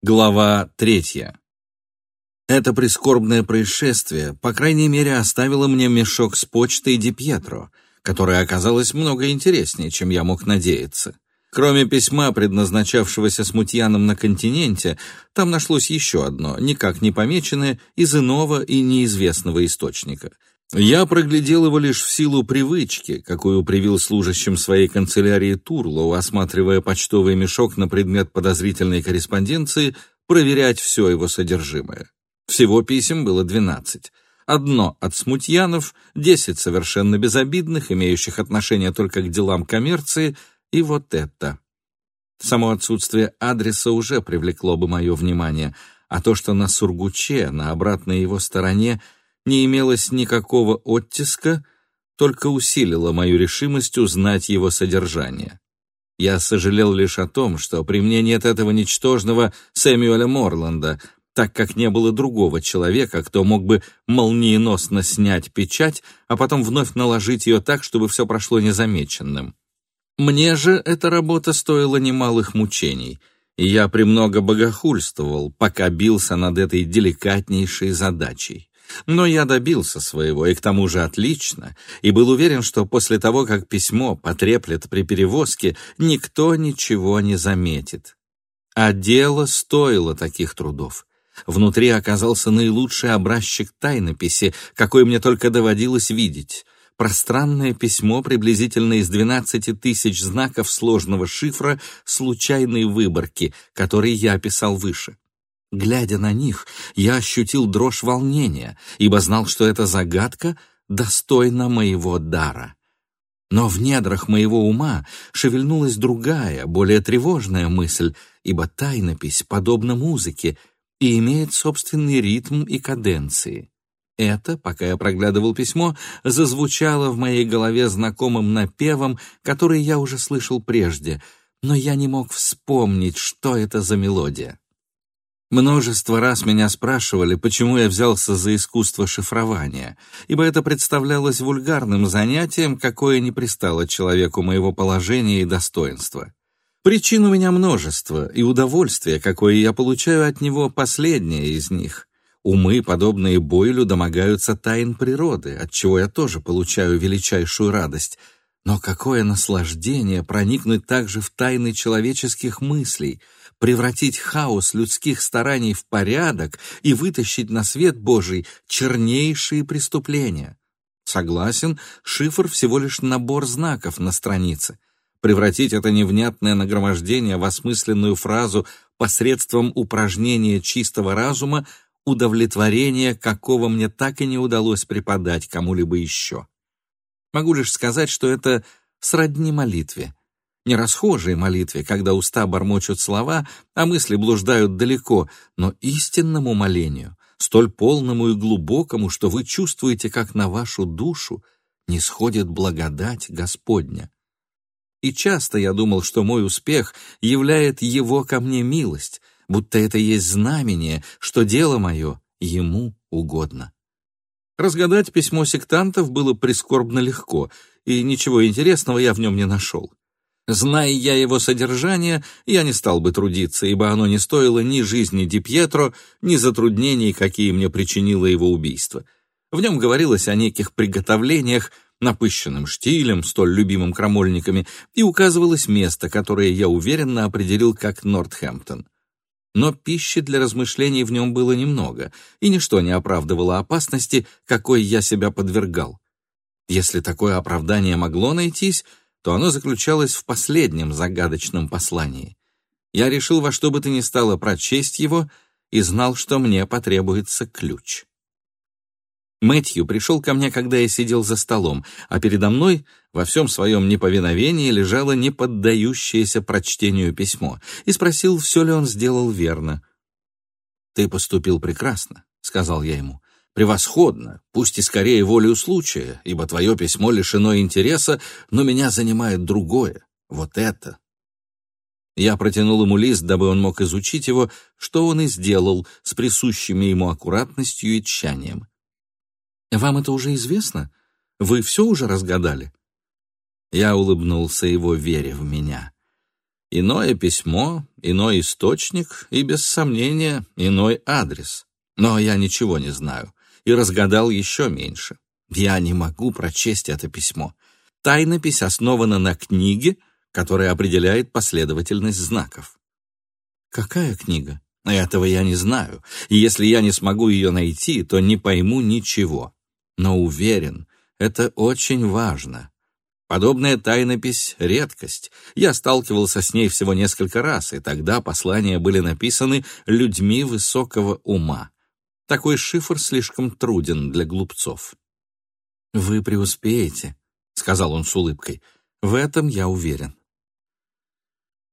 Глава третья. Это прискорбное происшествие, по крайней мере, оставило мне мешок с почтой Ди Пьетро, которая оказалась много интереснее, чем я мог надеяться. Кроме письма, предназначавшегося смутьянам на континенте, там нашлось еще одно, никак не помеченное, из иного и неизвестного источника. Я проглядел его лишь в силу привычки, какую привил служащим своей канцелярии Турлоу, осматривая почтовый мешок на предмет подозрительной корреспонденции, проверять все его содержимое. Всего писем было двенадцать. Одно от смутьянов, десять совершенно безобидных, имеющих отношение только к делам коммерции, и вот это. Само отсутствие адреса уже привлекло бы мое внимание, а то, что на Сургуче, на обратной его стороне, не имелось никакого оттиска, только усилило мою решимость узнать его содержание. Я сожалел лишь о том, что при мне нет этого ничтожного Сэмюэля Морланда, так как не было другого человека, кто мог бы молниеносно снять печать, а потом вновь наложить ее так, чтобы все прошло незамеченным. Мне же эта работа стоила немалых мучений, и я премного богохульствовал, пока бился над этой деликатнейшей задачей. Но я добился своего, и к тому же отлично, и был уверен, что после того, как письмо потреплет при перевозке, никто ничего не заметит. А дело стоило таких трудов. Внутри оказался наилучший образчик тайнописи, какой мне только доводилось видеть. Пространное письмо приблизительно из 12 тысяч знаков сложного шифра случайной выборки, который я описал выше. Глядя на них, я ощутил дрожь волнения, ибо знал, что эта загадка достойна моего дара. Но в недрах моего ума шевельнулась другая, более тревожная мысль, ибо тайнопись подобна музыке и имеет собственный ритм и каденции. Это, пока я проглядывал письмо, зазвучало в моей голове знакомым напевом, который я уже слышал прежде, но я не мог вспомнить, что это за мелодия. Множество раз меня спрашивали, почему я взялся за искусство шифрования, ибо это представлялось вульгарным занятием, какое не пристало человеку моего положения и достоинства. Причин у меня множество, и удовольствие, какое я получаю от него, последнее из них. Умы, подобные Бойлю, домогаются тайн природы, от чего я тоже получаю величайшую радость. Но какое наслаждение проникнуть также в тайны человеческих мыслей — превратить хаос людских стараний в порядок и вытащить на свет Божий чернейшие преступления. Согласен, шифр всего лишь набор знаков на странице. Превратить это невнятное нагромождение в осмысленную фразу посредством упражнения чистого разума удовлетворение, какого мне так и не удалось преподать кому-либо еще. Могу лишь сказать, что это сродни молитве не расхожей молитве, когда уста бормочут слова, а мысли блуждают далеко, но истинному молению, столь полному и глубокому, что вы чувствуете, как на вашу душу не сходит благодать Господня. И часто я думал, что мой успех являет Его ко мне милость, будто это есть знамение, что дело мое Ему угодно. Разгадать письмо сектантов было прискорбно легко, и ничего интересного я в нем не нашел. Зная я его содержание, я не стал бы трудиться, ибо оно не стоило ни жизни Ди Пьетро, ни затруднений, какие мне причинило его убийство. В нем говорилось о неких приготовлениях, напыщенным штилем, столь любимым крамольниками, и указывалось место, которое я уверенно определил как Нортхэмптон. Но пищи для размышлений в нем было немного, и ничто не оправдывало опасности, какой я себя подвергал. Если такое оправдание могло найтись, то оно заключалось в последнем загадочном послании. Я решил во что бы то ни стало прочесть его и знал, что мне потребуется ключ. Мэтью пришел ко мне, когда я сидел за столом, а передо мной во всем своем неповиновении лежало неподдающееся прочтению письмо и спросил, все ли он сделал верно. «Ты поступил прекрасно», — сказал я ему превосходно, пусть и скорее волею случая, ибо твое письмо лишено интереса, но меня занимает другое, вот это. Я протянул ему лист, дабы он мог изучить его, что он и сделал с присущими ему аккуратностью и тщанием. «Вам это уже известно? Вы все уже разгадали?» Я улыбнулся его, веря в меня. Иное письмо, иной источник и, без сомнения, иной адрес. Но я ничего не знаю и разгадал еще меньше. Я не могу прочесть это письмо. Тайнопись основана на книге, которая определяет последовательность знаков. Какая книга? Этого я не знаю, и если я не смогу ее найти, то не пойму ничего. Но уверен, это очень важно. Подобная тайнопись — редкость. Я сталкивался с ней всего несколько раз, и тогда послания были написаны людьми высокого ума. Такой шифр слишком труден для глупцов. «Вы преуспеете», — сказал он с улыбкой. «В этом я уверен».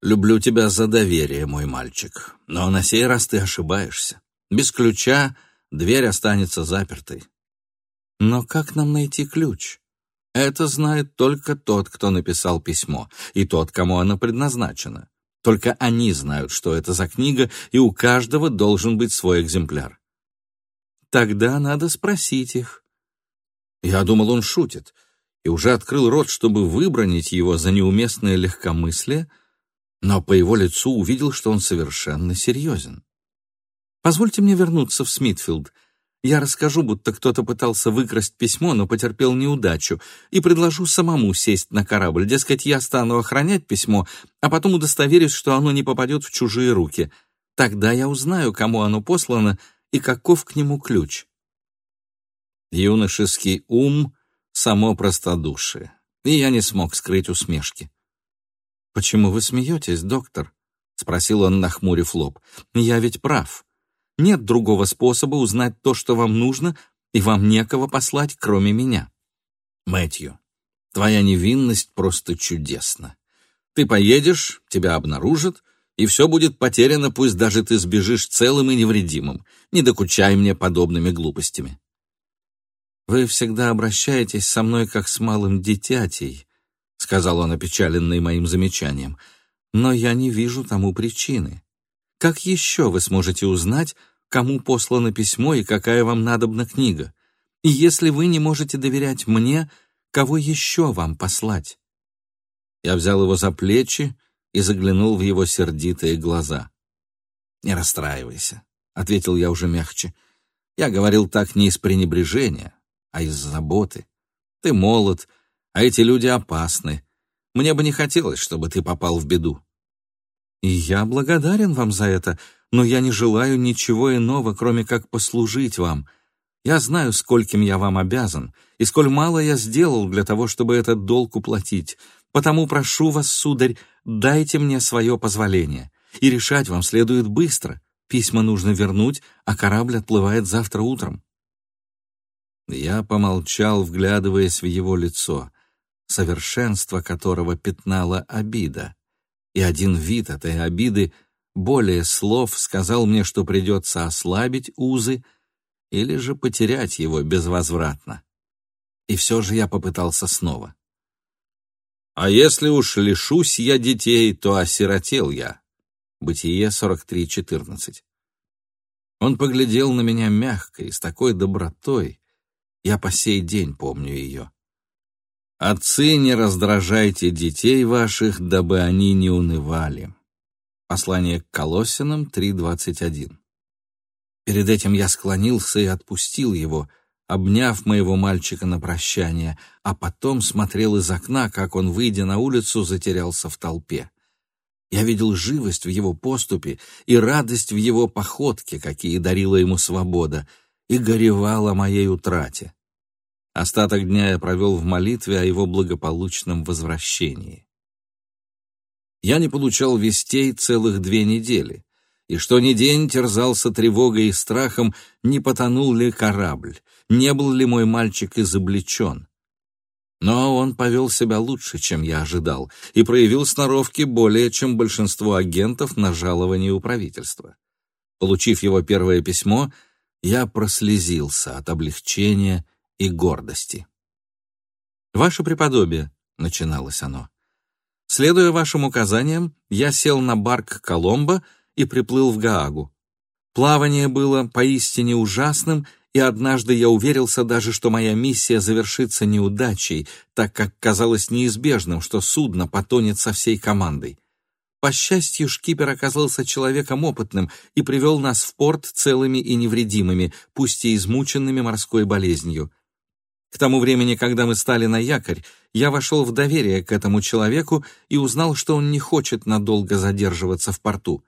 «Люблю тебя за доверие, мой мальчик, но на сей раз ты ошибаешься. Без ключа дверь останется запертой». «Но как нам найти ключ?» Это знает только тот, кто написал письмо, и тот, кому оно предназначено. Только они знают, что это за книга, и у каждого должен быть свой экземпляр. Тогда надо спросить их. Я думал, он шутит, и уже открыл рот, чтобы выбронить его за неуместное легкомыслие, но по его лицу увидел, что он совершенно серьезен. «Позвольте мне вернуться в Смитфилд», я расскажу, будто кто-то пытался выкрасть письмо, но потерпел неудачу, и предложу самому сесть на корабль. Дескать, я стану охранять письмо, а потом удостоверюсь, что оно не попадет в чужие руки. Тогда я узнаю, кому оно послано и каков к нему ключ. Юношеский ум — само простодушие, и я не смог скрыть усмешки. «Почему вы смеетесь, доктор?» — спросил он, нахмурив лоб. «Я ведь прав. Нет другого способа узнать то, что вам нужно, и вам некого послать, кроме меня. Мэтью, твоя невинность просто чудесна. Ты поедешь, тебя обнаружат, и все будет потеряно, пусть даже ты сбежишь целым и невредимым. Не докучай мне подобными глупостями. Вы всегда обращаетесь со мной как с малым дитятей, сказал он, опечаленный моим замечанием, но я не вижу тому причины. Как еще вы сможете узнать, кому послано письмо и какая вам надобна книга? И если вы не можете доверять мне, кого еще вам послать?» Я взял его за плечи и заглянул в его сердитые глаза. «Не расстраивайся», — ответил я уже мягче. «Я говорил так не из пренебрежения, а из заботы. Ты молод, а эти люди опасны. Мне бы не хотелось, чтобы ты попал в беду. И я благодарен вам за это, но я не желаю ничего иного, кроме как послужить вам. Я знаю, скольким я вам обязан, и сколь мало я сделал для того, чтобы этот долг уплатить. Потому прошу вас, сударь, дайте мне свое позволение. И решать вам следует быстро. Письма нужно вернуть, а корабль отплывает завтра утром. Я помолчал, вглядываясь в его лицо, совершенство которого пятнала обида и один вид этой обиды более слов сказал мне, что придется ослабить узы или же потерять его безвозвратно. И все же я попытался снова. «А если уж лишусь я детей, то осиротел я». Бытие 43.14. Он поглядел на меня мягко и с такой добротой. Я по сей день помню ее. Отцы, не раздражайте детей ваших, дабы они не унывали. Послание к Колоссянам 3.21. Перед этим я склонился и отпустил его, обняв моего мальчика на прощание, а потом смотрел из окна, как он, выйдя на улицу, затерялся в толпе. Я видел живость в его поступе и радость в его походке, какие дарила ему свобода, и горевал о моей утрате. Остаток дня я провел в молитве о его благополучном возвращении. Я не получал вестей целых две недели, и что ни день терзался тревогой и страхом, не потонул ли корабль, не был ли мой мальчик изобличен. Но он повел себя лучше, чем я ожидал, и проявил сноровки более, чем большинство агентов на жалование у правительства. Получив его первое письмо, я прослезился от облегчения и гордости. «Ваше преподобие», — начиналось оно, — «следуя вашим указаниям, я сел на барк Коломбо и приплыл в Гаагу. Плавание было поистине ужасным, и однажды я уверился даже, что моя миссия завершится неудачей, так как казалось неизбежным, что судно потонет со всей командой. По счастью, шкипер оказался человеком опытным и привел нас в порт целыми и невредимыми, пусть и измученными морской болезнью. К тому времени, когда мы стали на якорь, я вошел в доверие к этому человеку и узнал, что он не хочет надолго задерживаться в порту.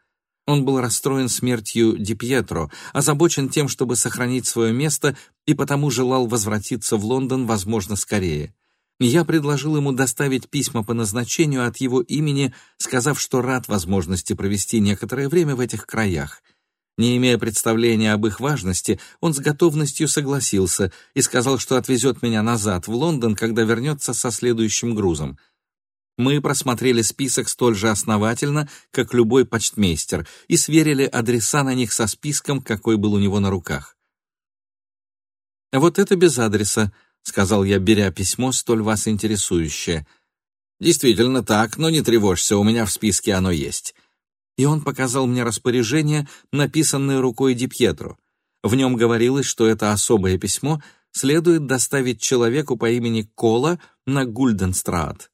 Он был расстроен смертью Ди Пьетро, озабочен тем, чтобы сохранить свое место, и потому желал возвратиться в Лондон, возможно, скорее. Я предложил ему доставить письма по назначению от его имени, сказав, что рад возможности провести некоторое время в этих краях — не имея представления об их важности, он с готовностью согласился и сказал, что отвезет меня назад в Лондон, когда вернется со следующим грузом. Мы просмотрели список столь же основательно, как любой почтмейстер, и сверили адреса на них со списком, какой был у него на руках. «Вот это без адреса», — сказал я, беря письмо, столь вас интересующее. «Действительно так, но не тревожься, у меня в списке оно есть» и он показал мне распоряжение, написанное рукой Ди Пьетро. В нем говорилось, что это особое письмо следует доставить человеку по имени Кола на Гульденстрат.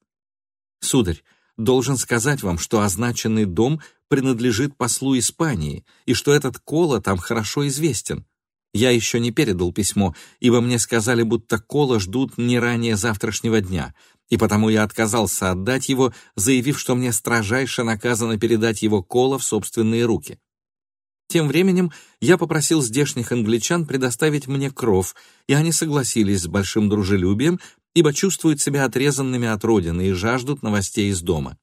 Сударь, должен сказать вам, что означенный дом принадлежит послу Испании, и что этот Кола там хорошо известен. Я еще не передал письмо, ибо мне сказали, будто Кола ждут не ранее завтрашнего дня — и потому я отказался отдать его, заявив, что мне строжайше наказано передать его Кола в собственные руки. Тем временем я попросил здешних англичан предоставить мне кров, и они согласились с большим дружелюбием, ибо чувствуют себя отрезанными от родины и жаждут новостей из дома.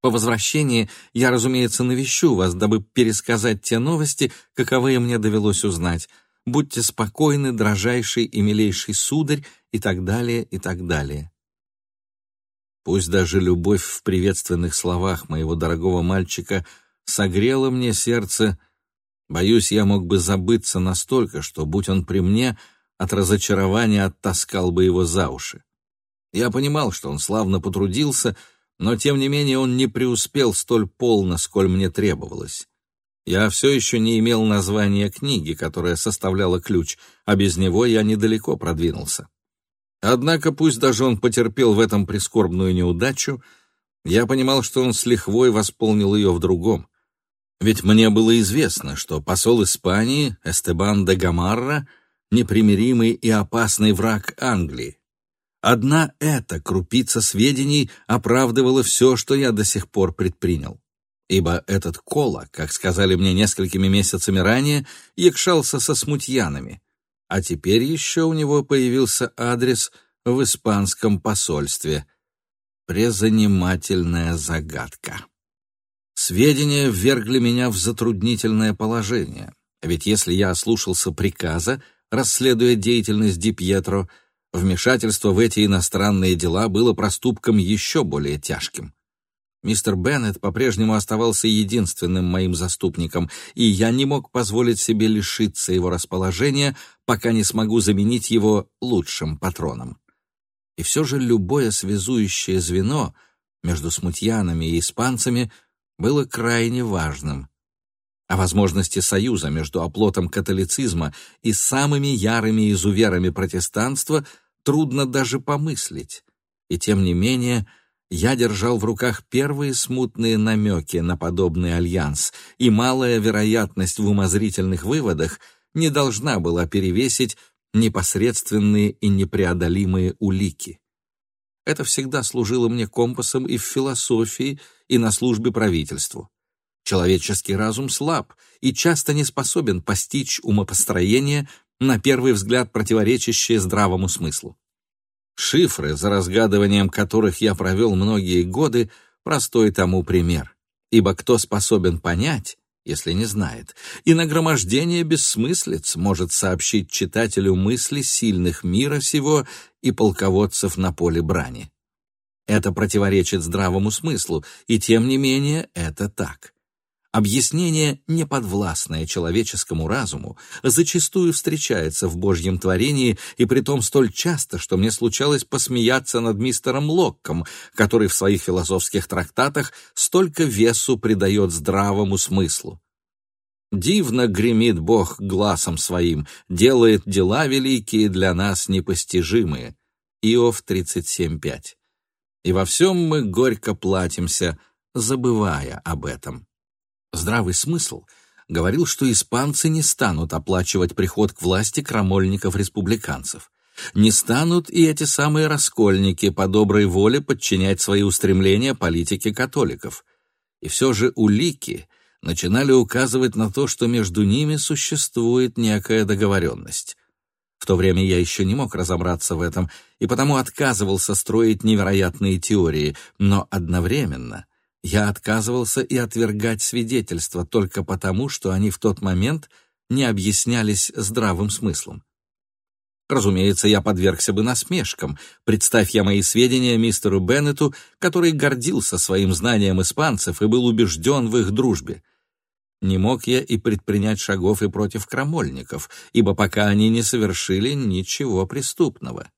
По возвращении я, разумеется, навещу вас, дабы пересказать те новости, каковые мне довелось узнать. Будьте спокойны, дрожайший и милейший сударь, и так далее, и так далее. Пусть даже любовь в приветственных словах моего дорогого мальчика согрела мне сердце, боюсь, я мог бы забыться настолько, что, будь он при мне, от разочарования оттаскал бы его за уши. Я понимал, что он славно потрудился, но, тем не менее, он не преуспел столь полно, сколь мне требовалось. Я все еще не имел названия книги, которая составляла ключ, а без него я недалеко продвинулся. Однако пусть даже он потерпел в этом прискорбную неудачу, я понимал, что он с лихвой восполнил ее в другом. Ведь мне было известно, что посол Испании Эстебан де Гамарра — непримиримый и опасный враг Англии. Одна эта крупица сведений оправдывала все, что я до сих пор предпринял. Ибо этот Кола, как сказали мне несколькими месяцами ранее, якшался со смутьянами — а теперь еще у него появился адрес в испанском посольстве. Презанимательная загадка. Сведения ввергли меня в затруднительное положение, ведь если я ослушался приказа, расследуя деятельность Ди Пьетро, вмешательство в эти иностранные дела было проступком еще более тяжким. Мистер Беннет по-прежнему оставался единственным моим заступником, и я не мог позволить себе лишиться его расположения, пока не смогу заменить его лучшим патроном. И все же любое связующее звено между смутьянами и испанцами было крайне важным. О возможности союза между оплотом католицизма и самыми ярыми изуверами протестанства трудно даже помыслить. И тем не менее — я держал в руках первые смутные намеки на подобный альянс, и малая вероятность в умозрительных выводах не должна была перевесить непосредственные и непреодолимые улики. Это всегда служило мне компасом и в философии, и на службе правительству. Человеческий разум слаб и часто не способен постичь умопостроение, на первый взгляд противоречащее здравому смыслу. Шифры, за разгадыванием которых я провел многие годы, простой тому пример. Ибо кто способен понять, если не знает, и нагромождение бессмыслиц может сообщить читателю мысли сильных мира сего и полководцев на поле брани. Это противоречит здравому смыслу, и тем не менее это так. Объяснение, неподвластное человеческому разуму, зачастую встречается в Божьем творении, и притом столь часто, что мне случалось посмеяться над мистером Локком, который в своих философских трактатах столько весу придает здравому смыслу. Дивно гремит Бог глазом своим, делает дела великие для нас непостижимые. Иов 37.5. И во всем мы горько платимся забывая об этом. Здравый смысл говорил, что испанцы не станут оплачивать приход к власти крамольников-республиканцев. Не станут и эти самые раскольники по доброй воле подчинять свои устремления политике католиков. И все же улики начинали указывать на то, что между ними существует некая договоренность. В то время я еще не мог разобраться в этом, и потому отказывался строить невероятные теории, но одновременно я отказывался и отвергать свидетельства только потому, что они в тот момент не объяснялись здравым смыслом. Разумеется, я подвергся бы насмешкам, представь я мои сведения мистеру Беннету, который гордился своим знанием испанцев и был убежден в их дружбе. Не мог я и предпринять шагов и против крамольников, ибо пока они не совершили ничего преступного.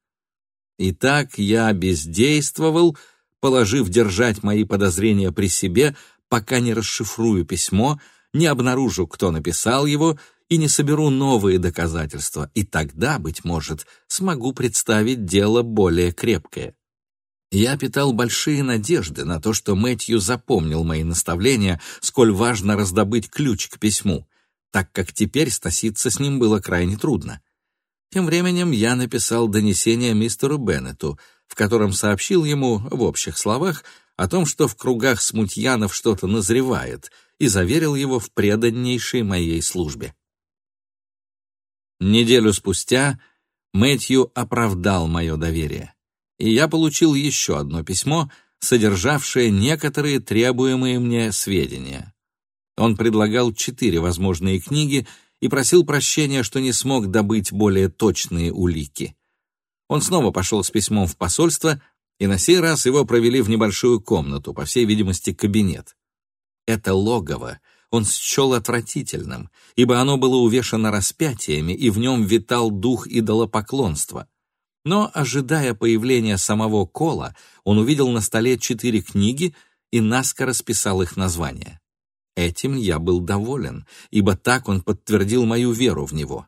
Итак, я бездействовал, положив держать мои подозрения при себе, пока не расшифрую письмо, не обнаружу, кто написал его, и не соберу новые доказательства, и тогда, быть может, смогу представить дело более крепкое. Я питал большие надежды на то, что Мэтью запомнил мои наставления, сколь важно раздобыть ключ к письму, так как теперь стаситься с ним было крайне трудно. Тем временем я написал донесение мистеру Беннету, в котором сообщил ему, в общих словах, о том, что в кругах смутьянов что-то назревает, и заверил его в преданнейшей моей службе. Неделю спустя Мэтью оправдал мое доверие, и я получил еще одно письмо, содержавшее некоторые требуемые мне сведения. Он предлагал четыре возможные книги и просил прощения, что не смог добыть более точные улики. Он снова пошел с письмом в посольство, и на сей раз его провели в небольшую комнату, по всей видимости, кабинет. Это логово он счел отвратительным, ибо оно было увешано распятиями, и в нем витал дух идолопоклонства. Но, ожидая появления самого Кола, он увидел на столе четыре книги и наскоро списал их названия. Этим я был доволен, ибо так он подтвердил мою веру в него.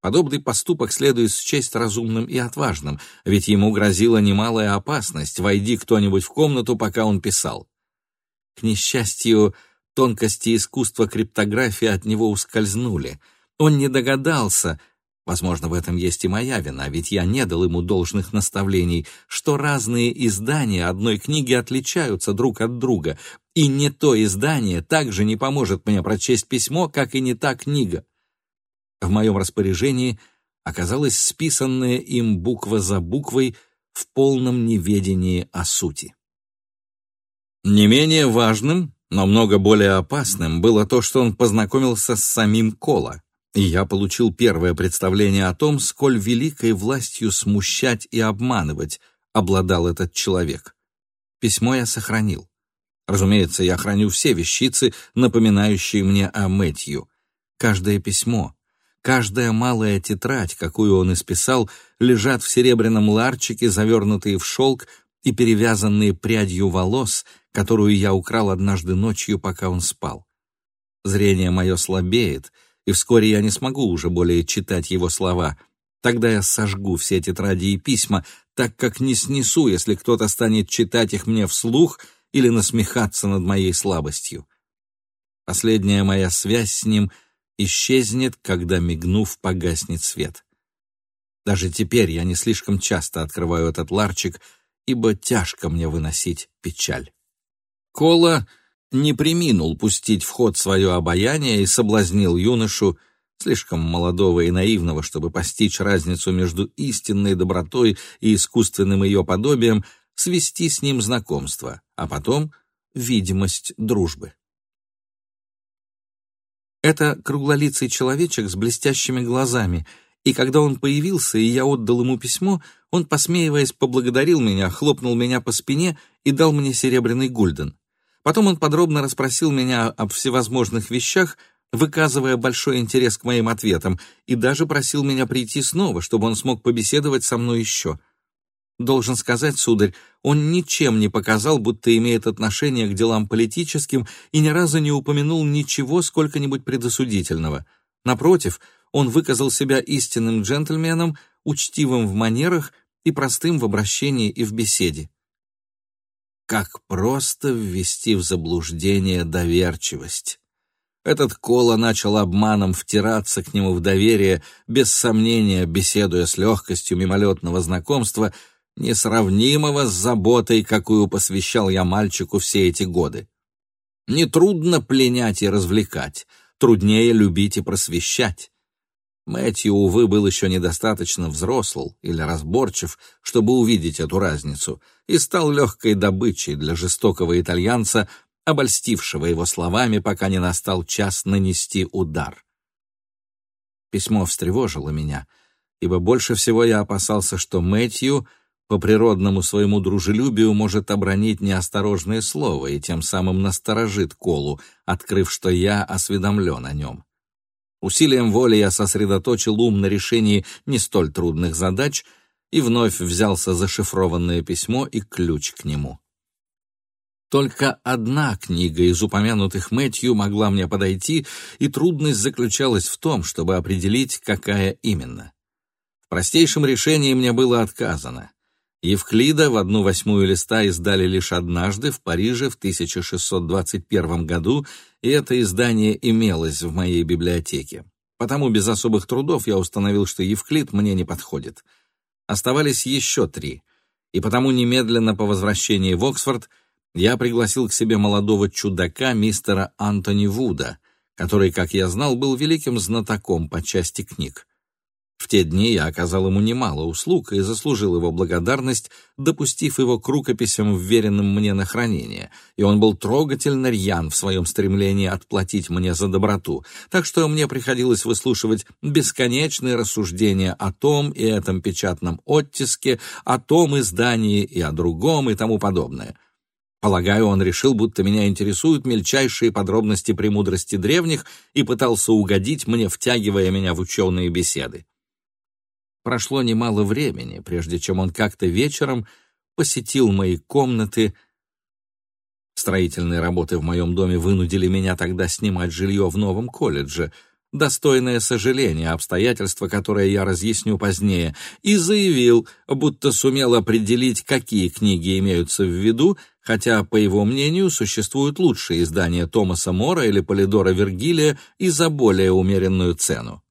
Подобный поступок следует счесть разумным и отважным, ведь ему грозила немалая опасность, войди кто-нибудь в комнату, пока он писал. К несчастью, Тонкости искусства криптографии от него ускользнули. Он не догадался, возможно, в этом есть и моя вина, ведь я не дал ему должных наставлений, что разные издания одной книги отличаются друг от друга, и не то издание также не поможет мне прочесть письмо, как и не та книга. В моем распоряжении оказалась списанная им буква за буквой в полном неведении о сути. Не менее важным но много более опасным было то, что он познакомился с самим Кола, и я получил первое представление о том, сколь великой властью смущать и обманывать обладал этот человек. Письмо я сохранил. Разумеется, я храню все вещицы, напоминающие мне о Мэтью. Каждое письмо, каждая малая тетрадь, какую он исписал, лежат в серебряном ларчике, завернутые в шелк и перевязанные прядью волос, которую я украл однажды ночью, пока он спал. Зрение мое слабеет, и вскоре я не смогу уже более читать его слова. Тогда я сожгу все тетради и письма, так как не снесу, если кто-то станет читать их мне вслух или насмехаться над моей слабостью. Последняя моя связь с ним исчезнет, когда, мигнув, погаснет свет. Даже теперь я не слишком часто открываю этот ларчик, ибо тяжко мне выносить печаль. Кола не приминул пустить в ход свое обаяние и соблазнил юношу, слишком молодого и наивного, чтобы постичь разницу между истинной добротой и искусственным ее подобием, свести с ним знакомство, а потом видимость дружбы. Это круглолицый человечек с блестящими глазами, и когда он появился, и я отдал ему письмо, он, посмеиваясь, поблагодарил меня, хлопнул меня по спине и дал мне серебряный гульден. Потом он подробно расспросил меня об всевозможных вещах, выказывая большой интерес к моим ответам, и даже просил меня прийти снова, чтобы он смог побеседовать со мной еще. Должен сказать, сударь, он ничем не показал, будто имеет отношение к делам политическим и ни разу не упомянул ничего сколько-нибудь предосудительного. Напротив, он выказал себя истинным джентльменом, учтивым в манерах и простым в обращении и в беседе. как просто ввести в заблуждение доверчивость. Этот Кола начал обманом втираться к нему в доверие, без сомнения беседуя с легкостью мимолетного знакомства, несравнимого с заботой, какую посвящал я мальчику все эти годы. Нетрудно пленять и развлекать, труднее любить и просвещать. Мэтью, увы, был еще недостаточно взрослый или разборчив, чтобы увидеть эту разницу, и стал легкой добычей для жестокого итальянца, обольстившего его словами, пока не настал час нанести удар. Письмо встревожило меня, ибо больше всего я опасался, что Мэтью по природному своему дружелюбию может обронить неосторожное слово и тем самым насторожит Колу, открыв, что я осведомлен о нем. Усилием воли я сосредоточил ум на решении не столь трудных задач и вновь взялся за шифрованное письмо и ключ к нему. Только одна книга из упомянутых Мэтью могла мне подойти, и трудность заключалась в том, чтобы определить, какая именно. В простейшем решении мне было отказано. Евклида в одну восьмую листа издали лишь однажды в Париже в 1621 году, и это издание имелось в моей библиотеке. Потому без особых трудов я установил, что Евклид мне не подходит. Оставались еще три, и потому немедленно по возвращении в Оксфорд я пригласил к себе молодого чудака мистера Антони Вуда, который, как я знал, был великим знатоком по части книг. В те дни я оказал ему немало услуг и заслужил его благодарность, допустив его к рукописям, вверенным мне на хранение, и он был трогательно рьян в своем стремлении отплатить мне за доброту, так что мне приходилось выслушивать бесконечные рассуждения о том и этом печатном оттиске, о том издании и о другом и тому подобное. Полагаю, он решил, будто меня интересуют мельчайшие подробности премудрости древних и пытался угодить мне, втягивая меня в ученые беседы. Прошло немало времени, прежде чем он как-то вечером посетил мои комнаты. Строительные работы в моем доме вынудили меня тогда снимать жилье в новом колледже, достойное сожаления, обстоятельства, которые я разъясню позднее, и заявил, будто сумел определить, какие книги имеются в виду, хотя, по его мнению, существуют лучшие издания Томаса Мора или Полидора Вергилия и за более умеренную цену.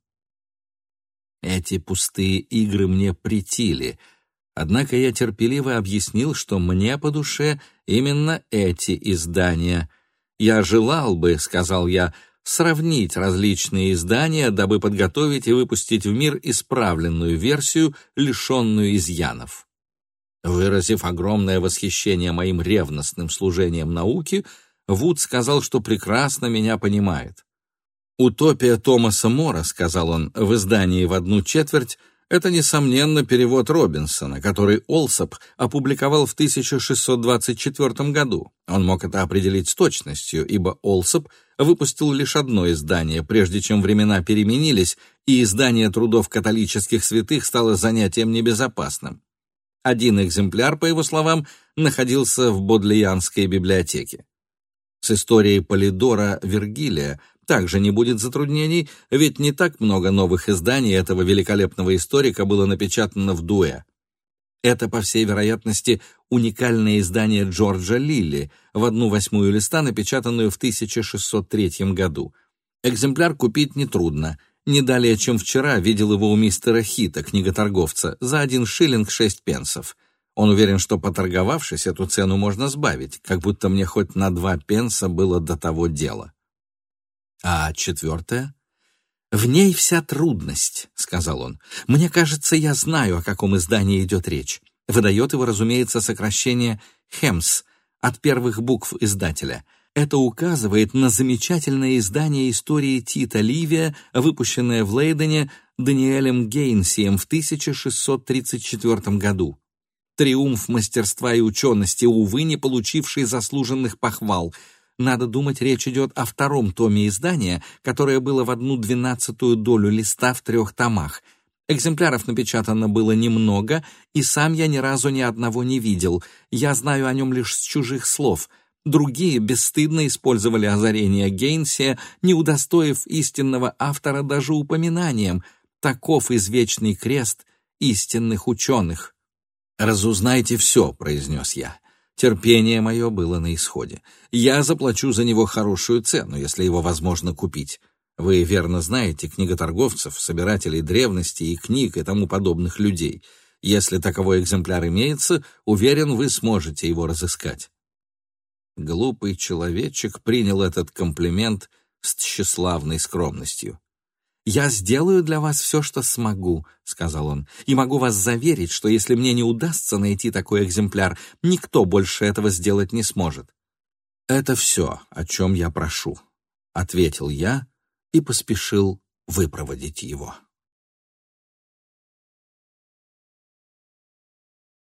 Эти пустые игры мне претили, однако я терпеливо объяснил, что мне по душе именно эти издания. «Я желал бы», — сказал я, — «сравнить различные издания, дабы подготовить и выпустить в мир исправленную версию, лишенную изъянов». Выразив огромное восхищение моим ревностным служением науке, Вуд сказал, что прекрасно меня понимает. «Утопия Томаса Мора», — сказал он в издании в одну четверть, это, несомненно, перевод Робинсона, который Олсоп опубликовал в 1624 году. Он мог это определить с точностью, ибо Олсоп выпустил лишь одно издание, прежде чем времена переменились, и издание трудов католических святых стало занятием небезопасным. Один экземпляр, по его словам, находился в Бодлиянской библиотеке. С историей Полидора Вергилия также не будет затруднений, ведь не так много новых изданий этого великолепного историка было напечатано в Дуэ. Это, по всей вероятности, уникальное издание Джорджа Лилли в одну восьмую листа, напечатанную в 1603 году. Экземпляр купить нетрудно. Не далее, чем вчера, видел его у мистера Хита, книготорговца, за один шиллинг шесть пенсов. Он уверен, что, поторговавшись, эту цену можно сбавить, как будто мне хоть на два пенса было до того дела. А четвертое? «В ней вся трудность», — сказал он. «Мне кажется, я знаю, о каком издании идет речь. Выдает его, разумеется, сокращение «Хемс» от первых букв издателя. Это указывает на замечательное издание истории Тита Ливия, выпущенное в Лейдене Даниэлем Гейнсием в 1634 году. Триумф мастерства и учености, увы, не получивший заслуженных похвал — надо думать, речь идет о втором томе издания, которое было в одну двенадцатую долю листа в трех томах. Экземпляров напечатано было немного, и сам я ни разу ни одного не видел. Я знаю о нем лишь с чужих слов. Другие бесстыдно использовали озарение Гейнсия, не удостоив истинного автора даже упоминанием. Таков извечный крест истинных ученых. «Разузнайте все», — произнес я. Терпение мое было на исходе. Я заплачу за него хорошую цену, если его возможно купить. Вы верно знаете книготорговцев, собирателей древностей и книг и тому подобных людей. Если таковой экземпляр имеется, уверен, вы сможете его разыскать. Глупый человечек принял этот комплимент с тщеславной скромностью. «Я сделаю для вас все, что смогу», — сказал он, «и могу вас заверить, что если мне не удастся найти такой экземпляр, никто больше этого сделать не сможет». «Это все, о чем я прошу», — ответил я и поспешил выпроводить его.